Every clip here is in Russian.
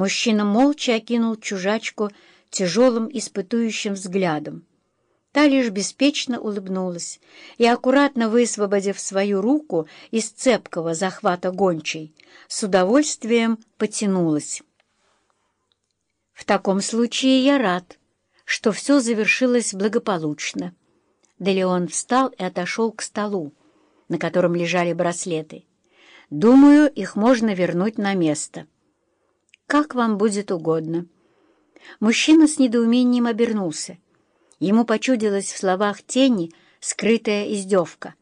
Мужчина молча окинул чужачку тяжелым испытующим взглядом. Та лишь беспечно улыбнулась и, аккуратно высвободив свою руку из цепкого захвата гончей, с удовольствием потянулась. «В таком случае я рад, что все завершилось благополучно». Делеон встал и отошел к столу, на котором лежали браслеты. «Думаю, их можно вернуть на место». «Как вам будет угодно». Мужчина с недоумением обернулся. Ему почудилась в словах тени скрытая издевка.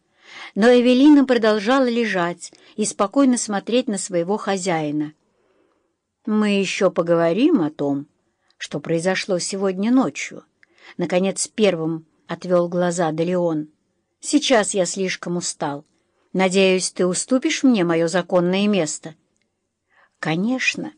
Но Эвелина продолжала лежать и спокойно смотреть на своего хозяина. «Мы еще поговорим о том, что произошло сегодня ночью», — наконец первым отвел глаза Делеон. «Сейчас я слишком устал. Надеюсь, ты уступишь мне мое законное место?» «Конечно».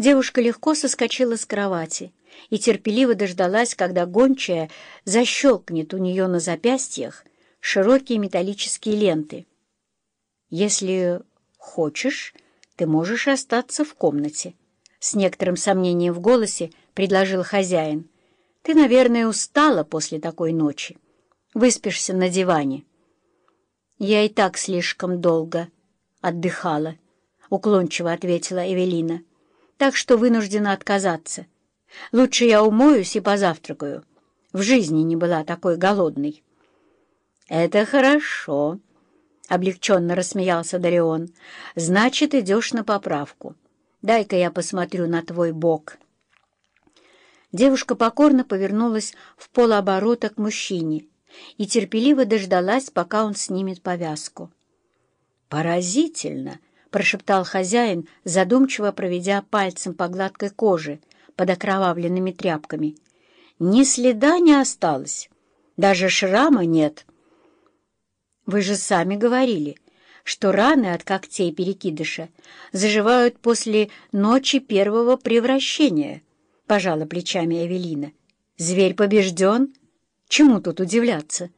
Девушка легко соскочила с кровати и терпеливо дождалась, когда гончая защелкнет у нее на запястьях широкие металлические ленты. «Если хочешь, ты можешь остаться в комнате», — с некоторым сомнением в голосе предложил хозяин. «Ты, наверное, устала после такой ночи. Выспишься на диване». «Я и так слишком долго отдыхала», — уклончиво ответила Эвелина. «Так что вынуждена отказаться». Лучше я умоюсь и позавтракаю. В жизни не была такой голодной. — Это хорошо, — облегченно рассмеялся Дарион. — Значит, идешь на поправку. Дай-ка я посмотрю на твой бок. Девушка покорно повернулась в полоборота к мужчине и терпеливо дождалась, пока он снимет повязку. «Поразительно!» — прошептал хозяин, задумчиво проведя пальцем по гладкой коже — под окровавленными тряпками. Ни следа не осталось, даже шрама нет. Вы же сами говорили, что раны от когтей перекидыша заживают после ночи первого превращения, — пожала плечами Эвелина. Зверь побежден? Чему тут удивляться?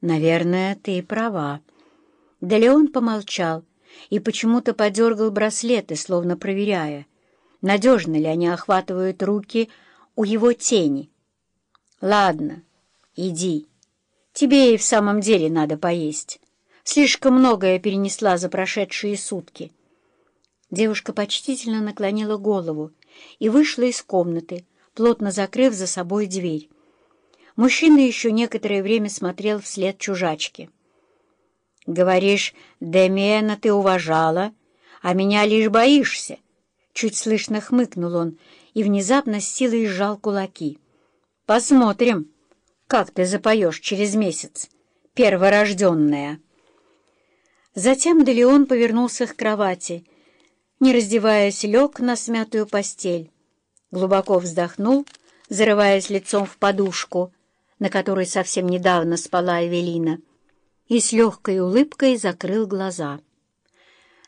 Наверное, ты права. Да Леон помолчал и почему-то подергал браслеты, словно проверяя, надежно ли они охватывают руки у его тени. «Ладно, иди. Тебе и в самом деле надо поесть. Слишком многое перенесла за прошедшие сутки». Девушка почтительно наклонила голову и вышла из комнаты, плотно закрыв за собой дверь. Мужчина еще некоторое время смотрел вслед чужачки. «Говоришь, Демиэна ты уважала, а меня лишь боишься?» Чуть слышно хмыкнул он и внезапно с силой сжал кулаки. «Посмотрим, как ты запоешь через месяц, перворожденная». Затем Делеон повернулся к кровати, не раздеваясь, лег на смятую постель. Глубоко вздохнул, зарываясь лицом в подушку, на которой совсем недавно спала Эвелина, и с легкой улыбкой закрыл глаза.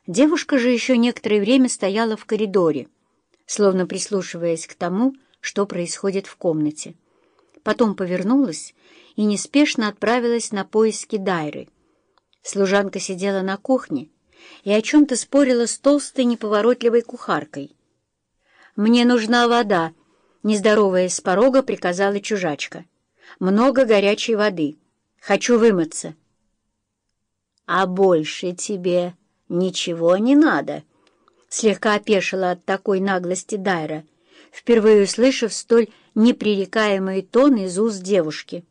Девушка же еще некоторое время стояла в коридоре, словно прислушиваясь к тому, что происходит в комнате. Потом повернулась и неспешно отправилась на поиски Дайры. Служанка сидела на кухне и о чем-то спорила с толстой неповоротливой кухаркой. «Мне нужна вода», — нездороваясь с порога, приказала чужачка. «Много горячей воды. Хочу вымыться». «А больше тебе...» «Ничего не надо», — слегка опешила от такой наглости Дайра, впервые услышав столь непререкаемый тон из уст девушки.